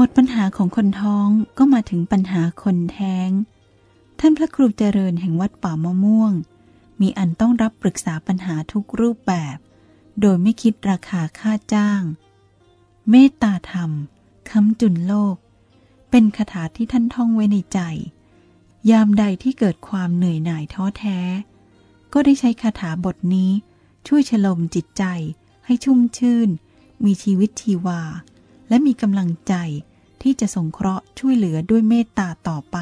มดปัญหาของคนท้องก็มาถึงปัญหาคนแท้ง ท่านพระครูเจริญแห่งวัดป่ามะม่วง มีอันต้องรับปรึกษาปัญหาทุกรูปแบบ โดยไม่คิดราคาค่าจ้าง เมตตาธรรมค้ำจุนโลก เป็นคาถาที่ท่านท่องไว้ในใจ ยามใดที่เกิดความเหนื่อยหน่ายท้อแท้ ก็ได้ใช้คาถาบทนี้ช่วยฉลมจิตใจให้ชุ่มชื่น มีชีวิตชีวาและมีกำลังใจ ที่จะสงเคราะห์ช่วยเหลือด้วยเมตตาต่อไป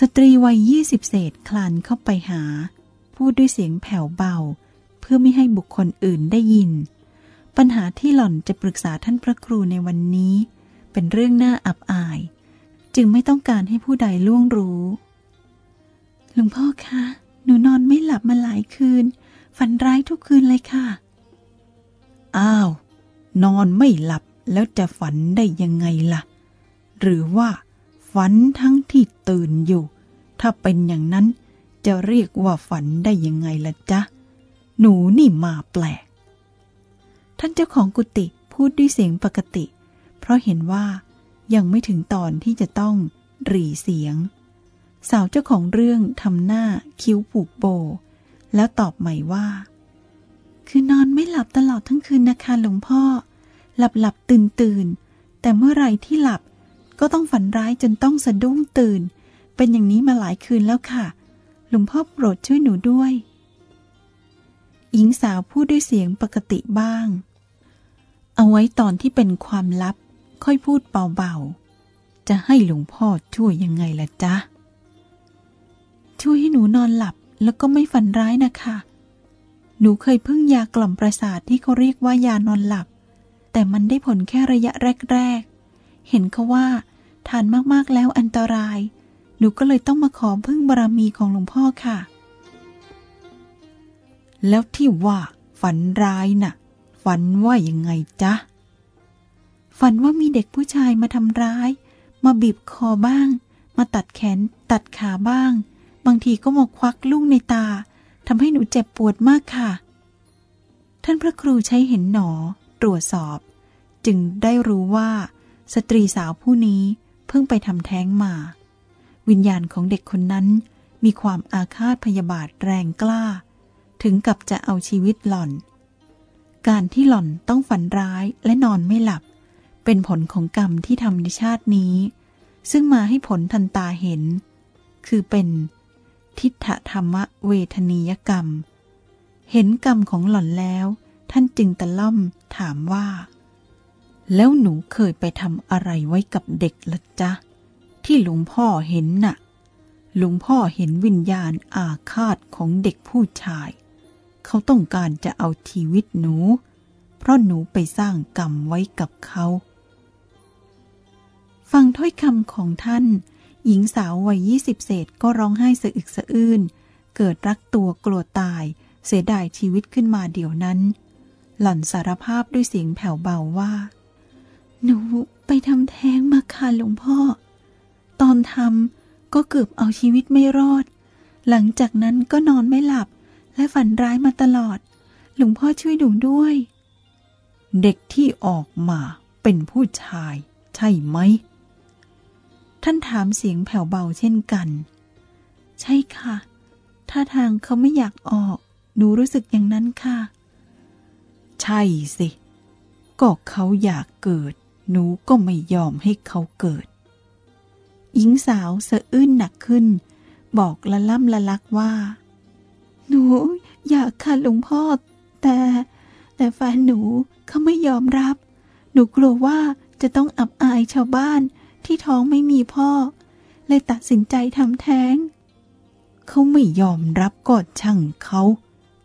สตรีวัยยี่สิบเศษคลานเข้าไปหา พูดด้วยเสียงแผ่วเบา เพื่อไม่ให้บุคคลอื่นได้ยิน ปัญหาที่หล่อนจะปรึกษาท่านพระครูในวันนี้ เป็นเรื่องน่าอับอาย จึงไม่ต้องการให้ผู้ใดล่วงรู้หลวงพ่อคะ หนูนอนไม่หลับมาหลายคืน ฝันร้ายทุกคืนเลยค่ะ อ้าว นอนไม่หลับแล้วจะฝันได้ยังไงล่ะ หรือว่า ฝันทั้งที่ตื่นอยู่ ถ้าเป็นอย่างนั้นจะเรียกว่าฝันได้ยังไงละจ๊ะ หนูนี่มาแปลก ท่านเจ้าของกุฏิพูดด้วยเสียงปกติ เพราะเห็นว่ายังไม่ถึงตอนที่จะต้องหรี่เสียง สาวเจ้าของเรื่องทำหน้าคิ้วผูกโบ แล้วตอบใหม่ว่า คือนอนไม่หลับตลอดทั้งคืนนะคะหลวงพ่อ หลับหลับตื่นตื่นแต่เมื่อไรที่หลับก็ต้องฝันร้ายจนต้องสะดุ้งตื่น เป็นอย่างนี้มาหลายคืนแล้วค่ะ หลวงพ่อโปรดช่วยหนูด้วย หญิงสาวพูดด้วยเสียงปกติบ้าง เอาไว้ตอนที่เป็นความลับ ค่อยพูดเบาๆ จะให้หลวงพ่อช่วยยังไงล่ะจ๊ะ ช่วยให้หนูนอนหลับแล้วก็ไม่ฝันร้ายนะคะ หนูเคยพึ่งยากล่อมประสาทที่เขาเรียกว่ายานอนหลับ แต่มันได้ผลแค่ระยะแรก ๆ เห็นเขาว่า ทานมากๆแล้วอันตราย หนูก็เลยต้องมาขอพึ่งบารมีของหลวงพ่อค่ะ แล้วที่ว่า ฝันร้ายน่ะ ฝันว่ายังไงจ๊ะ ฝันว่ามีเด็กผู้ชายมาทำร้าย มาบีบคอบ้าง มาตัดแขนตัดขาบ้าง บางทีก็มาควักลูกในตา ทำให้หนูเจ็บปวดมากค่ะ ท่านพระครูใช้เห็นหนอ ตรวจสอบ จึงได้รู้ว่า สตรีสาวผู้นี้เพิ่งไปทำแท้งมา วิญญาณของเด็กคนนั้นมีความอาฆาตพยาบาทแรงกล้า ถึงกับจะเอาชีวิตหล่อน การที่หล่อนต้องฝันร้ายและนอนไม่หลับ เป็นผลของกรรมที่ทำในชาตินี้ ซึ่งมาให้ผลทันตาเห็น คือเป็น ทิฏฐธรรมเวทนียกรรม เห็นกรรมของหล่อนแล้ว ท่านจึงตะล่อมถามว่า แล้วหนูเคยไปทำอะไรไว้กับเด็กละจ๊ะ ที่หลวงพ่อเห็นน่ะหลวงพ่อเห็นวิญญาณอาฆาตของเด็กผู้ชาย เขาต้องการจะเอาชีวิตหนู เพราะหนูไปสร้างกรรมไว้กับเขา ฟังถ้อยคำของท่าน หญิงสาววัยยี่สิบเศษก็ร้องไห้สะอึกสะอื้น เกิดรักตัวกลัวตาย เสียดายชีวิตขึ้นมาเดี๋ยวนั้น หล่อนสารภาพด้วยเสียงแผ่วเบาว่า หนูไปทำแท้งมาค่ะหลวงพ่อ ตอนทำก็เกือบเอาชีวิตไม่รอด หลังจากนั้นก็นอนไม่หลับ และฝันร้ายมาตลอด หลวงพ่อช่วยหนูด้วย เด็กที่ออกมาเป็นผู้ชาย ใช่ไหม ท่านถามเสียงแผ่วเบาเช่นกัน ใช่ค่ะ ท่าทางเขาไม่อยากออก หนูรู้สึกอย่างนั้นค่ะ ใช่สิ ก็เขาอยากเกิด หนูก็ไม่ยอมให้เขาเกิด หญิงสาวสะอื้นหนักขึ้น บอกละล่ำละลักว่า หนูอยากค่ะหลวงพ่อ แต่ แต่แฟนหนูเขาไม่ยอมรับ หนูกลัวว่าจะต้องอับอายชาวบ้าน ที่ท้องไม่มีพ่อ เลยตัดสินใจทำแท้ง เขาไม่ยอมรับก็ช่างเขา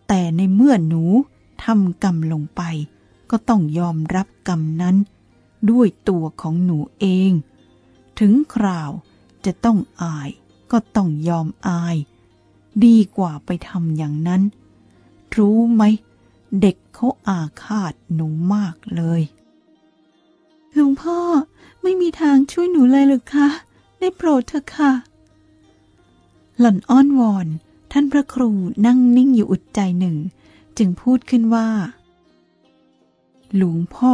แต่ในเมื่อหนูทำกรรมลงไป ก็ต้องยอมรับกรรมนั้น ด้วยตัวของหนูเอง ถึงคราวจะต้องอายก็ต้องยอมอาย ดีกว่าไปทำอย่างนั้น รู้ไหม เด็กเขาอาฆาตหนูมากเลย หลวงพ่อไม่มีทางช่วยหนูเลยหรือคะ ได้โปรดเถอะค่ะ หล่อนอ้อนวอน ท่านพระครูนั่งนิ่งอยู่อุดใจหนึ่ง จึงพูดขึ้นว่า หลวงพ่อ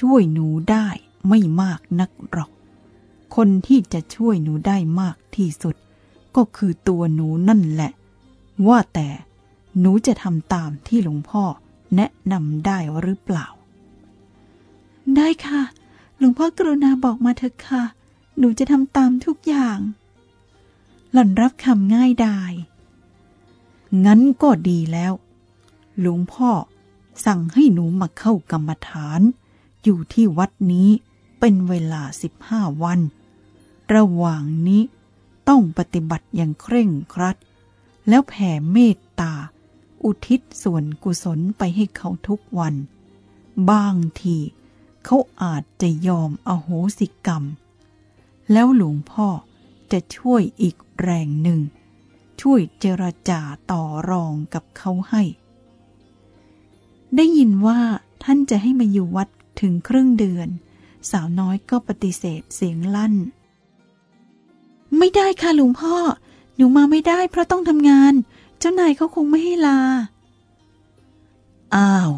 ช่วยหนูได้ไม่มากนักหรอก คนที่จะช่วยหนูได้มากที่สุด ก็คือตัวหนูนั่นแหละ ว่าแต่หนูจะทำตามที่หลวงพ่อแนะนำได้หรือเปล่า ได้ค่ะ ลวงพ่อกรุณาบอกมาเถอะค่ะ หนูจะทำตามทุกอย่าง หล่อนรับคำง่ายดาย งั้นก็ดีแล้ว หลวงพ่อสั่งให้หนูมาเข้ากรรมฐาน อยู่ที่วัดนี้เป็นเวลาสิบห้าวัน ระหว่างนี้ต้องปฏิบัติอย่างเคร่งครัด แล้วแผ่เมตตา อุทิศส่วนกุศลไปให้เขาทุกวัน บางที เขาอาจจะยอมอโหสิกรรม แล้วหลวงพ่อจะช่วยอีกแรงหนึ่ง ช่วยเจรจาต่อรองกับเขาให้ ได้ยินว่าท่านจะให้มาอยู่วัดถึงครึ่งเดือน สาวน้อยก็ปฏิเสธเสียงลั่น ไม่ได้ค่ะหลวงพ่อ หนูมาไม่ได้เพราะต้องทำงาน เจ้านายเขาคงไม่ให้ลา อ้าว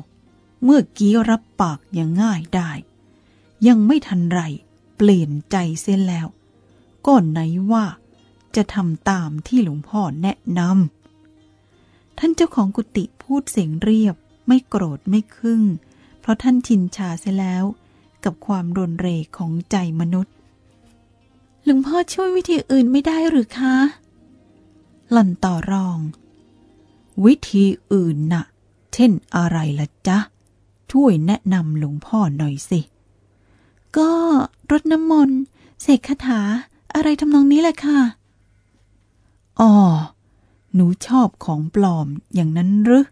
เมื่อกี้รับปากอย่างง่ายได้ ยังไม่ทันไร เปลี่ยนใจเสียแล้วก็ไหนว่าจะทำตามที่หลวงพ่อแนะนำท่านเจ้าของกุฏิพูดเสียงเรียบไม่โกรธไม่ครึ่ง เพราะท่านชินชาเสียแล้ว กับความรนเรของใจมนุษย์หลวงพ่อช่วยวิธีอื่นไม่ได้หรือคะ หล่อนต่อรอง วิธีอื่นนะ่ะ เช่นอะไรล่ะจ๊ะ ช่วยแนะนำหลวงพ่อหน่อยสิ ก็รดน้ำมนต์เสกคาถาอะไรทำนองนี้แหละค่ะ อ๋อ หนูชอบของปลอมอย่างนั้นหรือ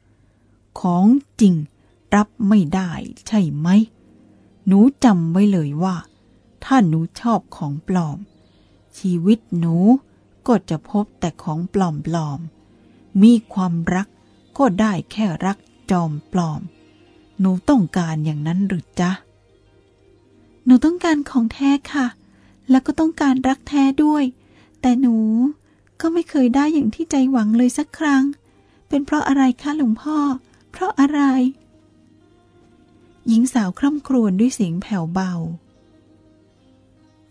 ของจริงรับไม่ได้ใช่ไหม หนูจำไว้เลยว่า ถ้าหนูชอบของปลอม ชีวิตหนูก็จะพบแต่ของปลอมปลอม มีความรักก็ได้แค่รักจอมปลอม หนูต้องการอย่างนั้นหรือจ๊ะ หนูต้องการของแท้ค่ะ แล้วก็ต้องการรักแท้ด้วย แต่หนูก็ไม่เคยได้อย่างที่ใจหวังเลยสักครั้ง เป็นเพราะอะไรคะหลวงพ่อ เพราะอะไร หญิงสาวคร่ำครวญด้วยเสียงแผ่วเบา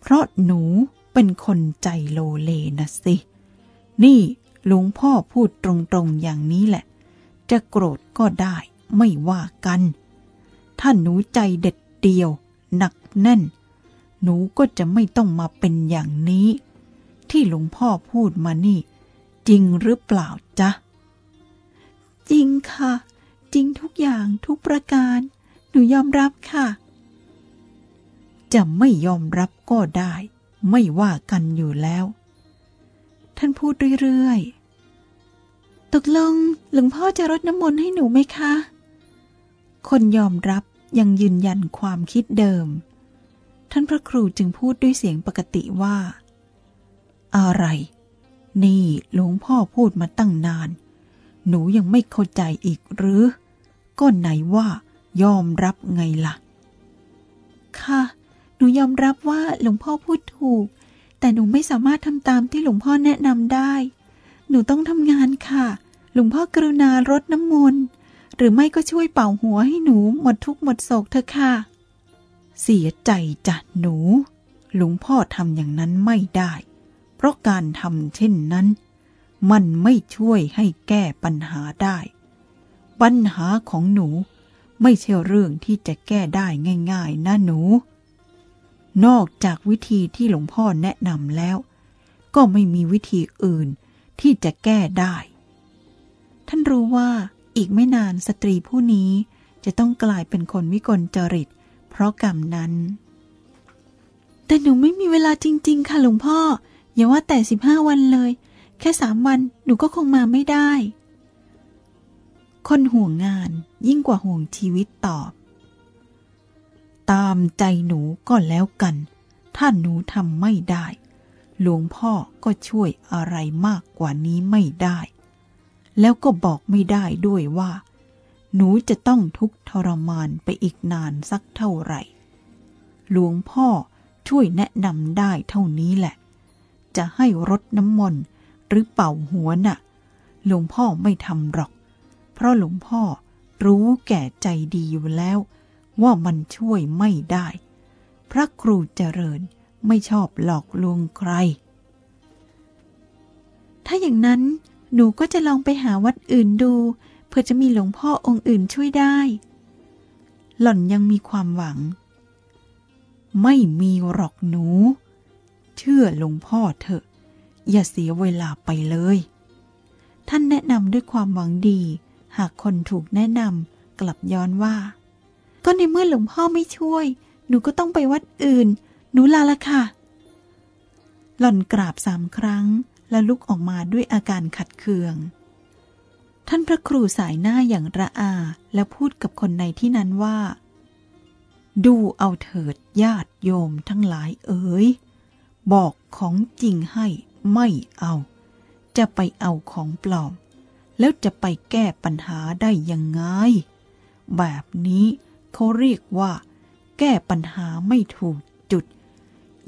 เพราะหนูเป็นคนใจโลเลนะสิ นี่หลวงพ่อพูดตรงๆอย่างนี้แหละ จะโกรธก็ได้ ไม่ว่ากัน ถ้าหนูใจเด็ดเดียว หนักแน่น หนูก็จะไม่ต้องมาเป็นอย่างนี้ ที่หลวงพ่อพูดมานี่ จริงหรือเปล่าจ๊ะ จริงค่ะ จริงทุกอย่างทุกประการ หนูยอมรับค่ะ จะไม่ยอมรับก็ได้ ไม่ว่ากันอยู่แล้ว ท่านพูดเรื่อยๆตกลงหลวงพ่อจะรดน้ำมนต์ให้หนูไหมคะ คนยอมรับยังยืนยันความคิดเดิม ท่านพระครูจึงพูดด้วยเสียงปกติว่า อะไร นี่หลวงพ่อพูดมาตั้งนาน หนูยังไม่เข้าใจอีกหรือก็ไหนว่ายอมรับไงละ่ะ ค่ะ หนูยอมรับว่าหลวงพ่อพูดถูก แต่หนูไม่สามารถทำตามที่หลวงพ่อแนะนำได้ หนูต้องทำงานค่ะ หลวงพ่อกรุณารดน้ำมนต์ หรือไม่ก็ช่วยเป่าหัวให้หนูหมดทุกข์หมดโศกเถอะค่ะ เสียใจจ้ะหนู หลวงพ่อทำอย่างนั้นไม่ได้ เพราะการทำเช่นนั้น มันไม่ช่วยให้แก้ปัญหาได้ ปัญหาของหนูไม่ใช่เรื่องที่จะแก้ได้ง่าย ๆนะหนู นอกจากวิธีที่หลวงพ่อแนะนำแล้ว ก็ไม่มีวิธีอื่นที่จะแก้ได้ ท่านรู้ว่า อีกไม่นานสตรีผู้นี้จะต้องกลายเป็นคนวิกลจริต เพราะกรรมนั้น แต่หนูไม่มีเวลาจริง ๆ ค่ะหลวงพ่อ อย่าว่าแต่สิบห้าวันเลย แค่สามวันหนูก็คงมาไม่ได้ คนห่วงงานยิ่งกว่าห่วงชีวิตตอบ ตามใจหนูก็แล้วกัน ถ้าหนูทำไม่ได้ หลวงพ่อก็ช่วยอะไรมากกว่านี้ไม่ได้ แล้วก็บอกไม่ได้ด้วยว่า หนูจะต้องทุกข์ทรมานไปอีกนานสักเท่าไหร่ หลวงพ่อช่วยแนะนำได้เท่านี้แหละ จะให้รดน้ำมนต์หรือเป่าหัวนะ่ะ หลวงพ่อไม่ทำหรอก เพราะหลวงพ่อรู้แก่ใจดีอยู่แล้ว ว่ามันช่วยไม่ได้ พระครูเจริญไม่ชอบหลอกลวงใคร ถ้าอย่างนั้น หนูก็จะลองไปหาวัดอื่นดู เพื่อจะมีหลวงพ่อองค์อื่นช่วยได้ หล่อนยังมีความหวัง ไม่มีหรอกหนู เชื่อหลวงพ่อเถอะ อย่าเสียเวลาไปเลย ท่านแนะนำด้วยความหวังดี หากคนถูกแนะนำกลับย้อนว่า ก็ในเมื่อหลวงพ่อไม่ช่วย หนูก็ต้องไปวัดอื่น หนูลาละค่ะ หล่อนกราบสามครั้ง และลุกออกมาด้วยอาการขัดเคือง ท่านพระครูสายหน้าอย่างระอาและพูดกับคนในที่นั้นว่า ดูเอาเถิดญาติโยมทั้งหลายเอ๋ย บอกของจริงให้ไม่เอา จะไปเอาของปลอม แล้วจะไปแก้ปัญหาได้ยังไง แบบนี้เขาเรียกว่า แก้ปัญหาไม่ถูกจุด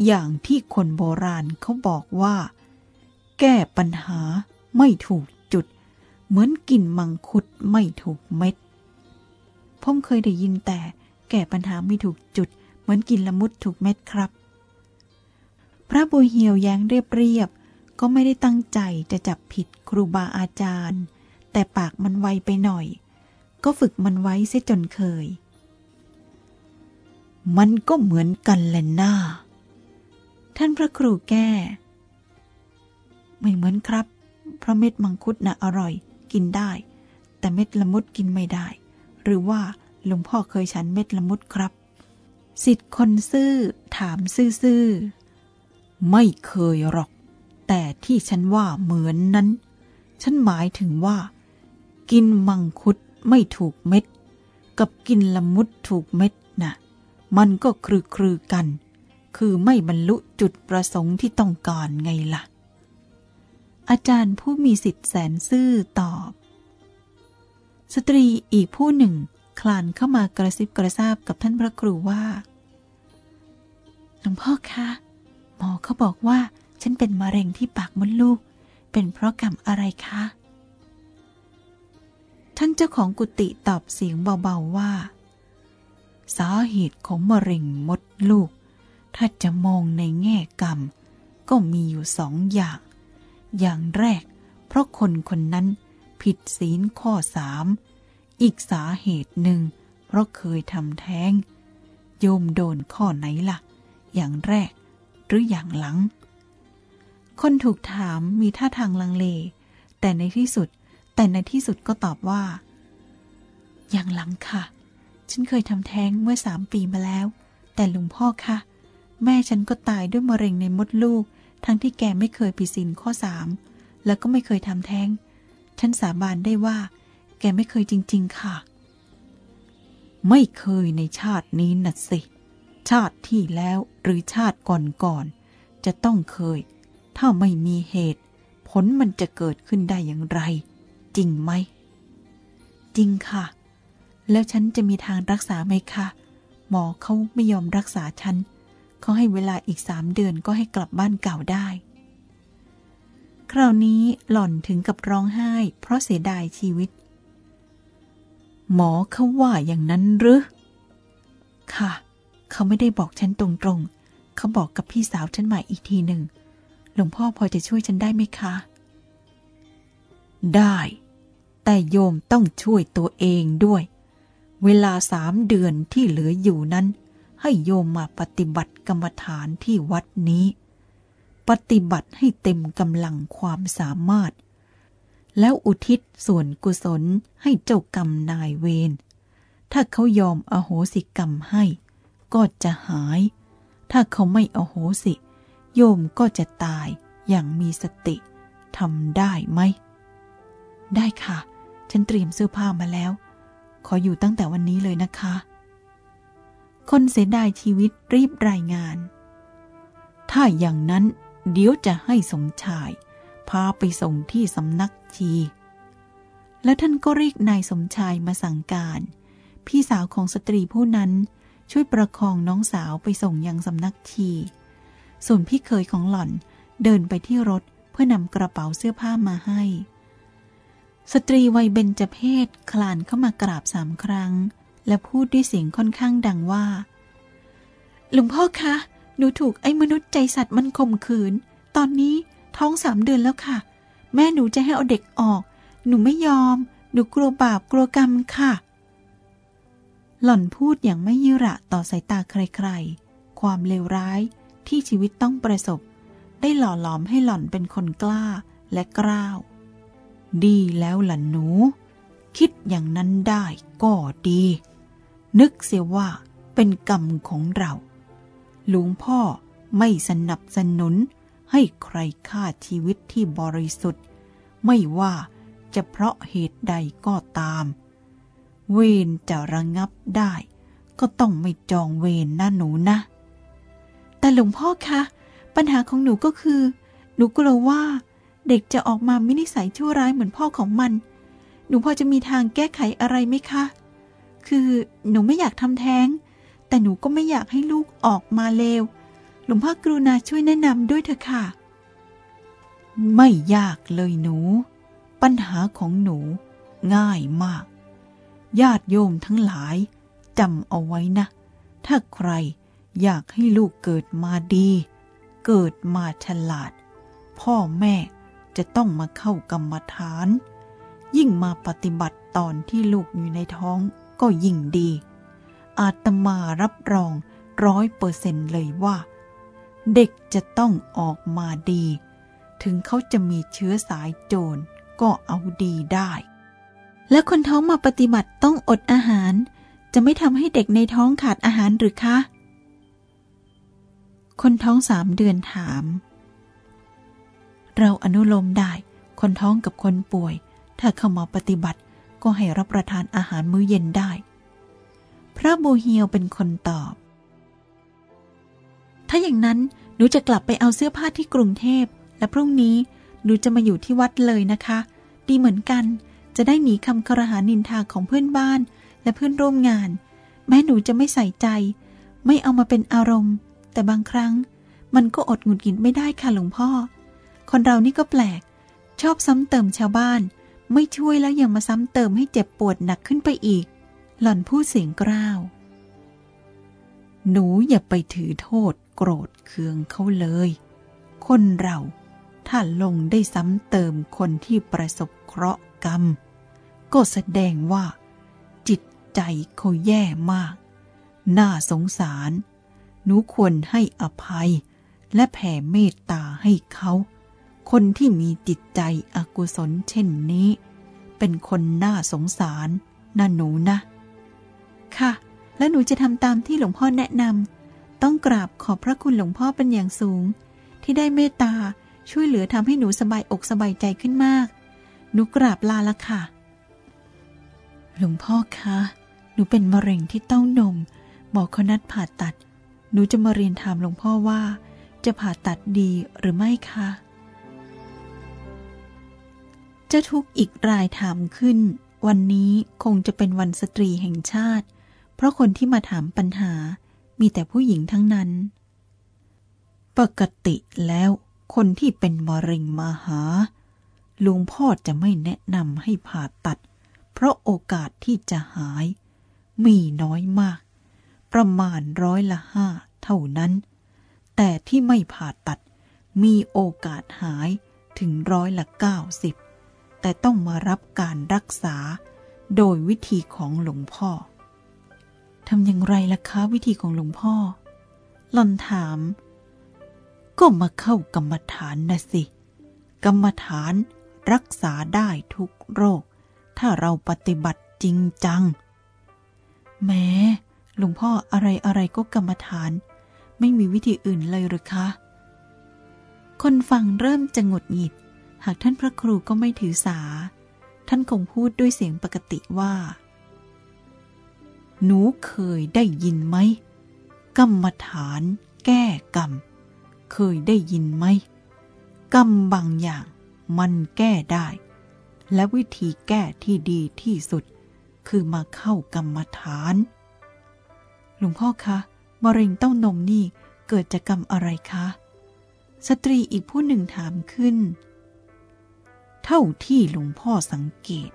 อย่างที่คนโบราณเขาบอกว่า แก้ปัญหาไม่ถูกจุด เหมือนกินมังคุดไม่ถูกเม็ด ผมเคยได้ยินแต่แก้ปัญหาไม่ถูกจุด เหมือนกินละมุดถูกเม็ดครับ พระบุญเหียวแย้งเรียบเรียบก็ไม่ได้ตั้งใจจะจับผิดครูบาอาจารย์ แต่ปากมันไวไปหน่อย ก็ฝึกมันไว้เสียจนเคย มันก็เหมือนกันแหละหน้าท่านพระครูแก้ ไม่เหมือนครับ เพราะเม็ดมังคุดนะ่ะอร่อย กินได้ แต่เม็ดละมุดกินไม่ได้ หรือว่าหลวงพ่อเคยฉันเม็ดละมุดครับสิทธิ์คนซื่อถามซื่อๆไม่เคยหรอก แต่ที่ฉันว่าเหมือนนั้น ฉันหมายถึงว่า กินมังคุดไม่ถูกเม็ด กับกินละมุดถูกเม็ดนะ่ะมันก็คลือคลือกัน คือไม่บรรลุจุดประสงค์ที่ต้องการไงละ่ะ อาจารย์ผู้มีสิทธิ์แสนซื่อตอบ สตรีอีกผู้หนึ่ง คลานเข้ามากระซิบกระซาบกับท่านพระครูว่า หลวงพ่อคะ หมอเขาบอกว่าฉันเป็นมะเร็งที่ปากมดลูก เป็นเพราะกรรมอะไรคะ ท่านเจ้าของกุฏิตอบเสียงเบาๆว่า สาเหตุของมะเร็งมดลูก ถ้าจะมองในแง่กรรม ก็มีอยู่สองอย่าง อย่างแรก เพราะคนคนนั้นผิดศีลข้อสามอีกสาเหตุหนึ่ง เพราะเคยทำแท้ง โยมโดนข้อไหนละ่ะ อย่างแรกหรืออย่างหลัง คนถูกถามมีท่าทางลังเล แต่ในที่สุด แต่ในที่สุดก็ตอบว่า อย่างหลังค่ะ ฉันเคยทำแท้งเมื่อสามปีมาแล้ว แต่ลวงพ่อคะแม่ฉันก็ตายด้วยมะเร็งในมดลูก ทั้งที่แกไม่เคยผิดศีลข้อสามแล้วก็ไม่เคยทำแท้ง ฉันสาบานได้ว่า แกไม่เคยจริง ๆ ค่ะ ไม่เคยในชาตินี้น่ะสิ ชาติที่แล้วหรือชาติก่อนๆจะต้องเคย ถ้าไม่มีเหตุ ผลมันจะเกิดขึ้นได้อย่างไร จริงไหม จริงค่ะ แล้วฉันจะมีทางรักษาไหมคะหมอเขาไม่ยอมรักษาฉัน เขาให้เวลาอีกสามเดือนก็ให้กลับบ้านเก่าได้ คราวนี้หล่อนถึงกับร้องไห้ เพราะเสียดายชีวิต หมอเขาว่าอย่างนั้นหรือ ค่ะ เขาไม่ได้บอกฉันตรงๆ เขาบอกกับพี่สาวฉันหมาอีกทีหนึ่ง หลวงพ่อพอจะช่วยฉันได้ไหมคะ ได้ แต่โยมต้องช่วยตัวเองด้วย เวลาสามเดือนที่เหลืออยู่นั้น ให้โยมมาปฏิบัติกรรมฐานที่วัดนี้ ปฏิบัติให้เต็มกำลังความสามารถ แล้วอุทิศส่วนกุศลให้เจ้ากรรมนายเวร ถ้าเขายอมอโหสิกรรมให้ ก็จะหาย ถ้าเขาไม่อโหสิ โยมก็จะตายอย่างมีสติทำได้ไหม ได้ค่ะ ฉันเตรียมเสื้อผ้ามาแล้ว ขออยู่ตั้งแต่วันนี้เลยนะคะ คนเสียดายชีวิตรีบรายงาน ถ้าอย่างนั้น เดี๋ยวจะให้สมชาย พาไปส่งที่สำนักชี แล้วท่านก็เรียกนายสมชายมาสั่งการ พี่สาวของสตรีผู้นั้นช่วยประคองน้องสาวไปส่งยังสำนักชี ส่วนพี่เคยของหล่อนเดินไปที่รถเพื่อนำกระเป๋าเสื้อผ้ามาให้ สตรีวัยเบญจเพศคลานเข้ามากราบสามครั้ง และพูดด้วยเสียงค่อนข้างดังว่า หลวงพ่อคะ หนูถูกไอ้มนุษย์ใจสัตว์มันข่มขืน ตอนนี้ท้องสามเดือนแล้วค่ะ แม่หนูจะให้เอาเด็กออก หนูไม่ยอม หนูกลัวบาปกลัวกรรมค่ะ หล่อนพูดอย่างไม่ยิระต่อสายตาใครๆ ความเลวร้ายที่ชีวิตต้องประสบ ได้หล่อหลอมให้หล่อนเป็นคนกล้าและกล้าว ดีแล้วล่ะหนู คิดอย่างนั้นได้ก็ดี นึกเสียว่าเป็นกรรมของเรา หลวงพ่อไม่สนับสนุนให้ใครฆ่าชีวิตที่บริสุทธิ์ ไม่ว่าจะเพราะเหตุใดก็ตาม เวรจะระงับได้ ก็ต้องไม่จองเวรนะหนูนะ แต่หลวงพ่อคะ ปัญหาของหนูก็คือ หนูกลัวว่า เด็กจะออกมาไม่นิสัยชั่วร้ายเหมือนพ่อของมัน หนูพอจะมีทางแก้ไขอะไรไหมคะ คือหนูไม่อยากทำแท้ง แต่หนูก็ไม่อยากให้ลูกออกมาเลว หลวงพ่อกรุณาช่วยแนะนำด้วยเถอะค่ะ ไม่ยากเลยหนู ปัญหาของหนู ง่ายมาก ญาติโยมทั้งหลายจำเอาไว้นะ ถ้าใครอยากให้ลูกเกิดมาดี เกิดมาฉลาด พ่อแม่จะต้องมาเข้ากรรมฐาน ยิ่งมาปฏิบัติตอนที่ลูกอยู่ในท้อง ก็ยิ่งดี อาตมารับรองร้อยเปอร์เซนต์เลยว่า เด็กจะต้องออกมาดี ถึงเขาจะมีเชื้อสายโจรก็เอาดีได้ แล้วคนท้องมาปฏิบัติต้องอดอาหาร จะไม่ทำให้เด็กในท้องขาดอาหารหรือคะ คนท้องสามเดือนถาม เราอนุโลมได้ คนท้องกับคนป่วย ถ้าเข้ามาปฏิบัติ ก็ให้รับประทานอาหารมื้อเย็นได้ พระโบเฮียวเป็นคนตอบ ถ้าอย่างนั้นหนูจะกลับไปเอาเสื้อผ้าที่กรุงเทพ และพรุ่งนี้หนูจะมาอยู่ที่วัดเลยนะคะ ดีเหมือนกัน จะได้หนีคำครหานินทาของเพื่อนบ้านและเพื่อนร่วมงาน แม้หนูจะไม่ใส่ใจ ไม่เอามาเป็นอารมณ์ แต่บางครั้ง มันก็อดหงุดหงิดไม่ได้ค่ะหลวงพ่อ คนเรานี่ก็แปลก ชอบซ้ำเติมชาวบ้าน ไม่ช่วยแล้วยังมาซ้ำเติมให้เจ็บปวดหนักขึ้นไปอีก หล่อนพูดเสียงกร้าว หนูอย่าไปถือโทษโกรธเคืองเขาเลย คนเราถ้าลงได้ซ้ำเติมคนที่ประสบเคราะห์กรรม ก็แสดงว่า จิตใจเขาแย่มาก น่าสงสาร หนูควรให้อภัย และแผ่เมตตาให้เขา คนที่มีจิตใจอกุศลเช่นนี้ เป็นคนน่าสงสารน่าหนูนะ ค่ะ และหนูจะทำตามที่หลวงพ่อแนะนำต้องกราบขอบพระคุณหลวงพ่อเป็นอย่างสูง ที่ได้เมตตาช่วยเหลือทำให้หนูสบายอกสบายใจขึ้นมาก หนูกราบลาละค่ะ หลวงพ่อคะ หนูเป็นมะเร็งที่เต้านม หมอเขานัดผ่าตัด หนูจะมาเรียนถามหลวงพ่อว่า จะผ่าตัดดีหรือไม่คะ จ้าทุกอีกรายถามขึ้น วันนี้คงจะเป็นวันสตรีแห่งชาติ เพราะคนที่มาถามปัญหา มีแต่ผู้หญิงทั้งนั้น ปกติแล้วคนที่เป็นมะเร็งมาหา ลุงพ่อจะไม่แนะนำให้ผ่าตัด เพราะโอกาสที่จะหาย มีน้อยมาก ประมาณร้อยละห้าเท่านั้น แต่ที่ไม่ผ่าตัดมีโอกาสหายถึงร้อยละเก้าสิบ แต่ต้องมารับการรักษา โดยวิธีของหลวงพ่อทำอย่างไรล่ะคะวิธีของหลวงพ่อ หล่อนถาม ก็มาเข้ากรรมฐานนะสิ กรรมฐานรักษาได้ทุกโรค ถ้าเราปฏิบัติจริงจัง แม้หลวงพ่ออะไรอะไรก็กรรมฐาน ไม่มีวิธีอื่นเลยหรือคะ คนฟังเริ่มจะหงุดหงิด หากท่านพระครูก็ไม่ถือสา ท่านคงพูดด้วยเสียงปกติว่า หนูเคยได้ยินไหม กรรมฐาน แก้กรรม เคยได้ยินไหม กรรมบางอย่างมันแก้ได้ และวิธีแก้ที่ดีที่สุด คือมาเข้ากรรมฐาน หลวงพ่อคะ มะเร็งเต้านมนี่เกิดจากกรรมอะไรคะ สตรีอีกผู้หนึ่งถามขึ้น เท่าที่หลวงพ่อสังเกต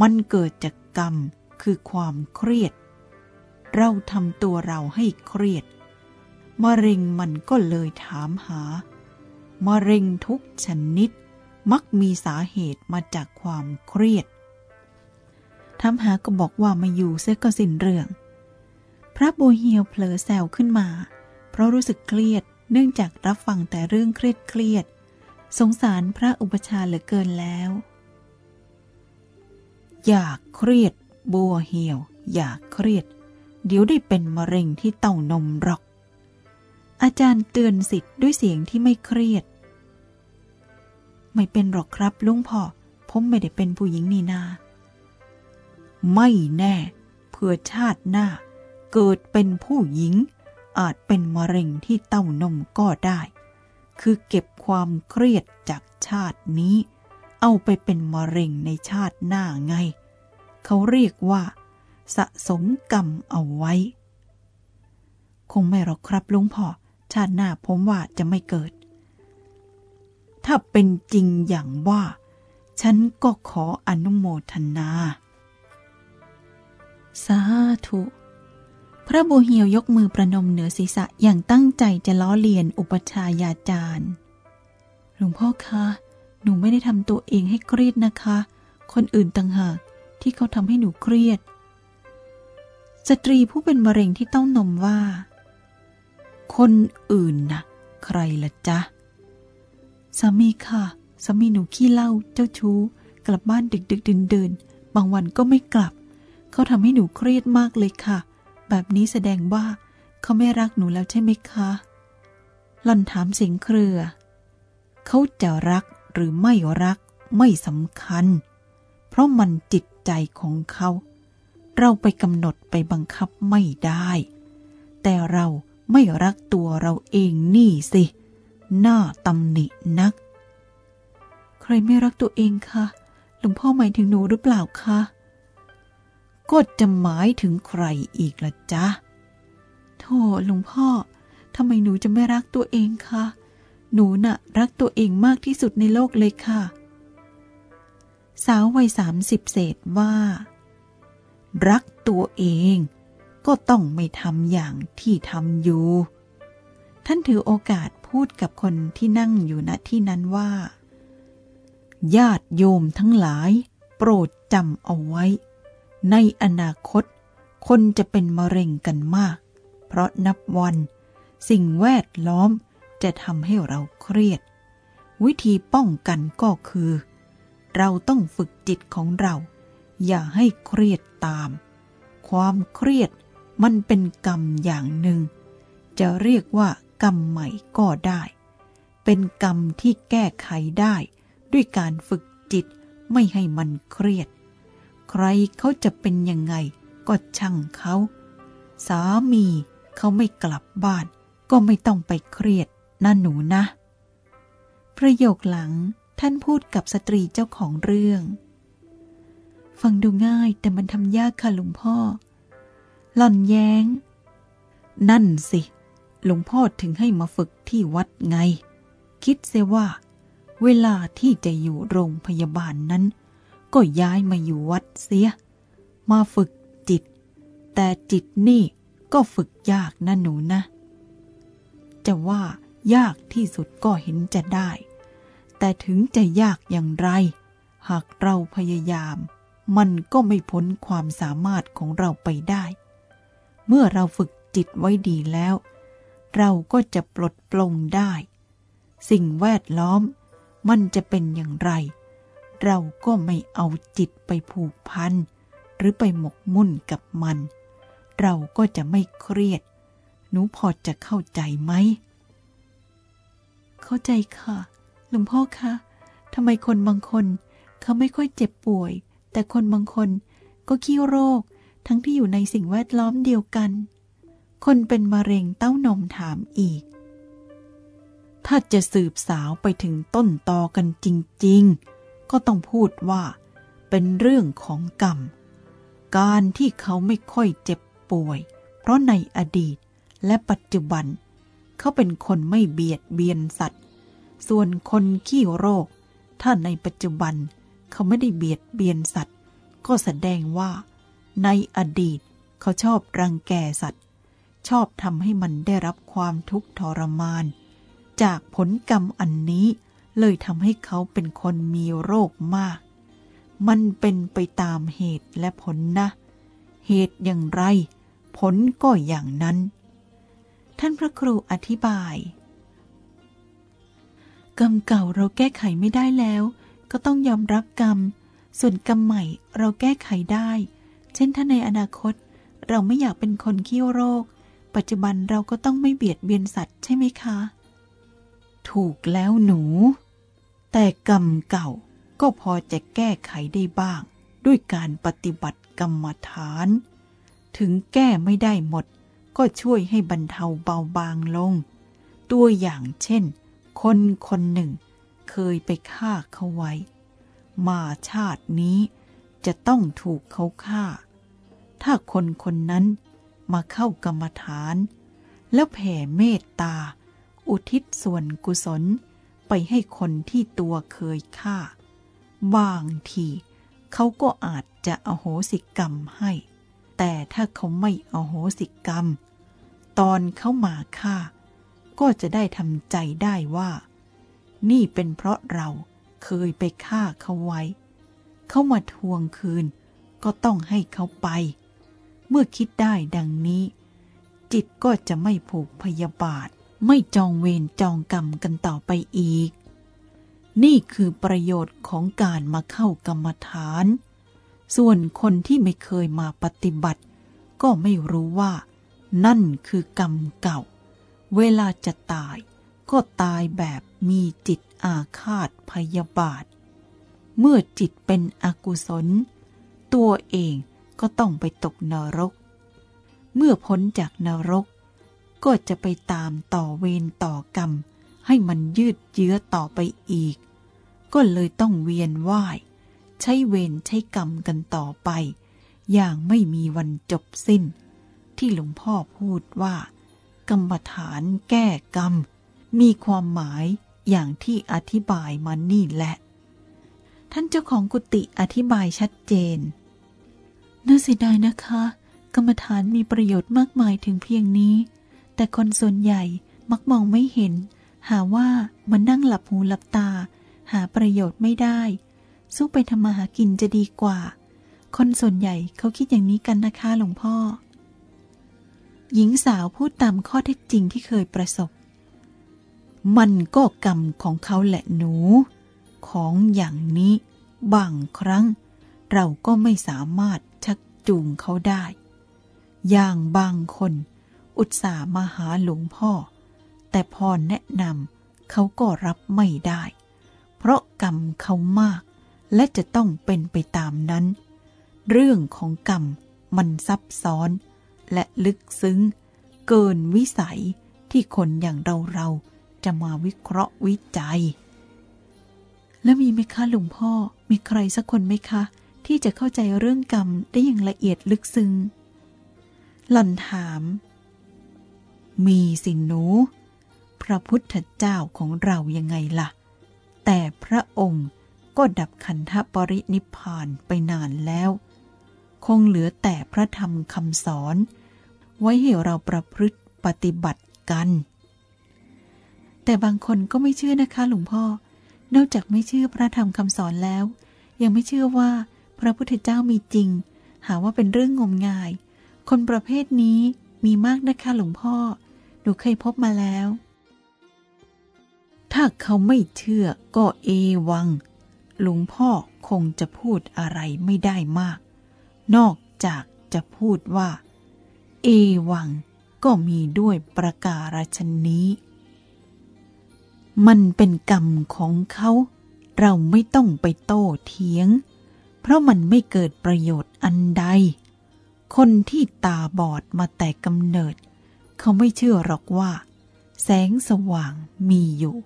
มันเกิดจากกรรมคือความเครียด เราทำตัวเราให้เครียดมะเร็งมันก็เลยถามหามะเร็งทุกชนิด มักมีสาเหตุมาจากความเครียดทำหาก็บอกว่ามาอยู่เสียก็สิ้นเรื่อง พระโบเฮียวเผลอแซวขึ้นมา เพราะรู้สึกเครียดเนื่องจากรับฟังแต่เรื่องเครียดเครียด สงสารพระอุปชาเหลือเกินแล้ว อยากเครียดบัวเหี่ยว อยากเครียด เดี๋ยวได้เป็นมะเร็งที่เต้านมหรอก อาจารย์เตือนสิทธิ์ด้วยเสียงที่ไม่เครียด ไม่เป็นหรอกครับลุงพ่อ ผมไม่ได้เป็นผู้หญิงนี่นา ไม่แน่เผื่อชาติหน้า เกิดเป็นผู้หญิง อาจเป็นมะเร็งที่เต้านมก็ได้ คือเก็บความเครียดจากชาตินี้ เอาไปเป็นมะเร็งในชาติหน้าไง เขาเรียกว่า สะสมกรรมเอาไว้ คงไม่หรอกครับลุงพ่อ ชาติหน้าผมว่าจะไม่เกิด ถ้าเป็นจริงอย่างว่า ฉันก็ขออนุโมทนา สาธุ พระโบเฮียวยกมือประนมเหนือศีรษะอย่างตั้งใจจะล้อเลียนอุปชายาจารย์หลวงพ่อคะ หนูไม่ได้ทำตัวเองให้เครียดนะคะ คนอื่นต่างหากที่เขาทำให้หนูเครียด สตรีผู้เป็นมะเร็งที่ต้องนมว่า คนอื่นนะใครละจ๊ะ สามีค่ะ สามีหนูขี้เล้าเจ้าชู้ กลับบ้านดึกดึกดินเดินบางวันก็ไม่กลับ เขาทำให้หนูเครียดมากเลยค่ะ แบบนี้แสดงว่าเขาไม่รักหนูแล้วใช่ไหมคะหล่อนถามเสียงเครือ เขาจะรักหรือไม่รักไม่สำคัญ เพราะมันจิตใจของเขา เราไปกำหนดไปบังคับไม่ได้ แต่เราไม่รักตัวเราเองนี่สิหน้าตำหนินัก ใครไม่รักตัวเองคะหลวงพ่อหมายถึงหนูหรือเปล่าคะ ก็จะหมายถึงใครอีกละจ๊ะโธ่หลวงพ่อทำไมหนูจะไม่รักตัวเองคะ หนูน่ะรักตัวเองมากที่สุดในโลกเลยค่ะ สาววัยสามสิบเศษว่า รักตัวเอง ก็ต้องไม่ทำอย่างที่ทำอยู่ ท่านถือโอกาสพูดกับคนที่นั่งอยู่ณที่นั้นว่า ญาติโยมทั้งหลาย โปรดจำเอาไว้ ในอนาคต คนจะเป็นมะเร็งกันมาก เพราะนับวัน สิ่งแวดล้อมจะทำให้เราเครียด วิธีป้องกันก็คือ เราต้องฝึกจิตของเรา อย่าให้เครียดตาม ความเครียดมันเป็นกรรมอย่างหนึ่ง จะเรียกว่ากรรมใหม่ก็ได้ เป็นกรรมที่แก้ไขได้ ด้วยการฝึกจิตไม่ให้มันเครียด ใครเขาจะเป็นยังไง ก็ช่างเขา สามีเขาไม่กลับบ้าน ก็ไม่ต้องไปเครียดนะหนูนะ ประโยคหลังท่านพูดกับสตรีเจ้าของเรื่อง ฟังดูง่ายแต่มันทำยากค่ะหลวงพ่อ หล่อนแย้ง นั่นสิ หลวงพ่อถึงให้มาฝึกที่วัดไง คิดเสียว่า เวลาที่จะอยู่โรงพยาบาลนั้น ก็ย้ายมาอยู่วัดเสีย มาฝึกจิต แต่จิตนี่ก็ฝึกยากนะหนูนะ จะว่ายากที่สุดก็เห็นจะได้ แต่ถึงจะยากอย่างไร หากเราพยายาม มันก็ไม่พ้นความสามารถของเราไปได้ เมื่อเราฝึกจิตไว้ดีแล้ว เราก็จะปลดปลงได้ สิ่งแวดล้อมมันจะเป็นอย่างไร เราก็ไม่เอาจิตไปผูกพันหรือไปหมกมุ่นกับมัน เราก็จะไม่เครียด หนูพอจะเข้าใจไหม เข้าใจค่ะ หลวงพ่อคะทำไมคนบางคน เขาไม่ค่อยเจ็บป่วย แต่คนบางคนก็ขี้โรค ทั้งที่อยู่ในสิ่งแวดล้อมเดียวกัน คนเป็นมะเร็งเต้านมถามอีก ถ้าจะสืบสาวไปถึงต้นตอกันจริง ๆ ก็ต้องพูดว่า เป็นเรื่องของกรรม การที่เขาไม่ค่อยเจ็บป่วย เพราะในอดีตและปัจจุบัน เขาเป็นคนไม่เบียดเบียนสัตว์ ส่วนคนขี้โรค ถ้าในปัจจุบันเขาไม่ได้เบียดเบียนสัตว์ ก็แสดงว่า ในอดีตเขาชอบรังแกสัตว์ ชอบทำให้มันได้รับความทุกข์ทรมาน จากผลกรรมอันนี้ เลยทำให้เขาเป็นคนมีโรคมาก มันเป็นไปตามเหตุและผลนะ เหตุอย่างไร ผลก็อย่างนั้น ท่านพระครูอธิบาย กรรมเก่าเราแก้ไขไม่ได้แล้ว ก็ต้องยอมรับกรรม ส่วนกรรมใหม่เราแก้ไขได้ เช่นถ้าในอนาคต เราไม่อยากเป็นคนขี้โรค ปัจจุบันเราก็ต้องไม่เบียดเบียนสัตว์ใช่ไหมคะถูกแล้วหนู แต่กรรมเก่าก็พอจะแก้ไขได้บ้าง ด้วยการปฏิบัติกรรมฐาน ถึงแก้ไม่ได้หมด ก็ช่วยให้บรรเทาเบาบางลง ตัวอย่างเช่น คนคนหนึ่ง เคยไปฆ่าเขาไว้ มาชาตินี้จะต้องถูกเขาฆ่า ถ้าคนคนนั้นมาเข้ากรรมฐาน แล้วแผ่เมตตา อุทิศส่วนกุศล ไปให้คนที่ตัวเคยฆ่า บางทีเขาก็อาจจะอโหสิกรรมให้ แต่ถ้าเขาไม่อโหสิกรรม ตอนเขามาฆ่า ก็จะได้ทำใจได้ว่า นี่เป็นเพราะเราเคยไปฆ่าเขาไว้ เขามาทวงคืนก็ต้องให้เขาไป เมื่อคิดได้ดังนี้ จิตก็จะไม่ผูกพยาบาท ไม่จองเวรจองกรรมกันต่อไปอีก นี่คือประโยชน์ของการมาเข้ากรรมฐาน ส่วนคนที่ไม่เคยมาปฏิบัติ ก็ไม่รู้ว่า นั่นคือกรรมเก่า เวลาจะตาย ก็ตายแบบมีจิตอาฆาตพยาบาท เมื่อจิตเป็นอกุศล ตัวเองก็ต้องไปตกนรก เมื่อพ้นจากนรก ก็จะไปตามต่อเวรต่อกรรม ให้มันยืดเยื้อต่อไปอีก ก็เลยต้องเวียนว่าย ใช้เวรใช้กรรมกันต่อไป อย่างไม่มีวันจบสิ้น ที่หลวงพ่อพูดว่า กรรมฐานแก้กรรม มีความหมายอย่างที่อธิบายมานี่แหละ ท่านเจ้าของกุฏิอธิบายชัดเจนน่าเสียดายนะคะ กรรมฐานมีประโยชน์มากมายถึงเพียงนี้ แต่คนส่วนใหญ่มักมองไม่เห็น หาว่ามันนั่งหลับหูหลับตา หาประโยชน์ไม่ได้ สู้ไปทำมาหากินจะดีกว่า คนส่วนใหญ่เขาคิดอย่างนี้กันนะคะหลวงพ่อ หญิงสาวพูดตามข้อเท็จจริงที่เคยประสบ มันก็กรรมของเขาแหละหนู ของอย่างนี้ บางครั้ง เราก็ไม่สามารถชักจูงเขาได้ อย่างบางคน อุตส่าห์มาหาหลวงพ่อ แต่พอแนะนำเขาก็รับไม่ได้ เพราะกรรมเขามาก และจะต้องเป็นไปตามนั้น เรื่องของกรรมมันซับซ้อน และลึกซึ้ง เกินวิสัยที่คนอย่างเราเราจะมาวิเคราะห์วิจัย แล้วมีไหมคะหลวงพ่อมีใครสักคนไหมคะ ที่จะเข้าใจเรื่องกรรมได้อย่างละเอียดลึกซึ้งหล่อนถาม มีสิหนู พระพุทธเจ้าของเรายังไงล่ะ แต่พระองค์ก็ดับขันธปรินิพานไปนานแล้ว คงเหลือแต่พระธรรมคำสอน ไว้ให้เราประพฤติปฏิบัติกัน แต่บางคนก็ไม่เชื่อนะคะหลวงพ่อ นอกจากไม่เชื่อพระธรรมคำสอนแล้ว ยังไม่เชื่อว่าพระพุทธเจ้ามีจริง หาว่าเป็นเรื่องงมงาย คนประเภทนี้มีมากนะคะหลวงพ่อ นูเคยพบมาแล้ว ถ้าเขาไม่เชื่อก็เอวัง หลวงพ่อคงจะพูดอะไรไม่ได้มาก นอกจากจะพูดว่า เอวังก็มีด้วยประการชนนี้ มันเป็นกรรมของเขา เราไม่ต้องไปโต้เถียง เพราะมันไม่เกิดประโยชน์อันใด คนที่ตาบอดมาแต่กำเนิด เขาไม่เชื่อหรอกว่า แสงสว่างมีอยู่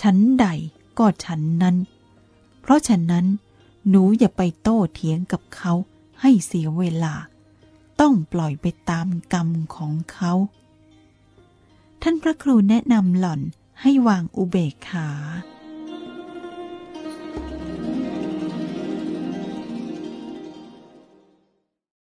ชั้นใดก็ชั้นนั้น เพราะฉะนั้น หนูอย่าไปโต้เถียงกับเขาให้เสียเวลา ต้องปล่อยไปตามกรรมของเขา ท่านพระครูแนะนำหล่อนให้วางอุเบกขา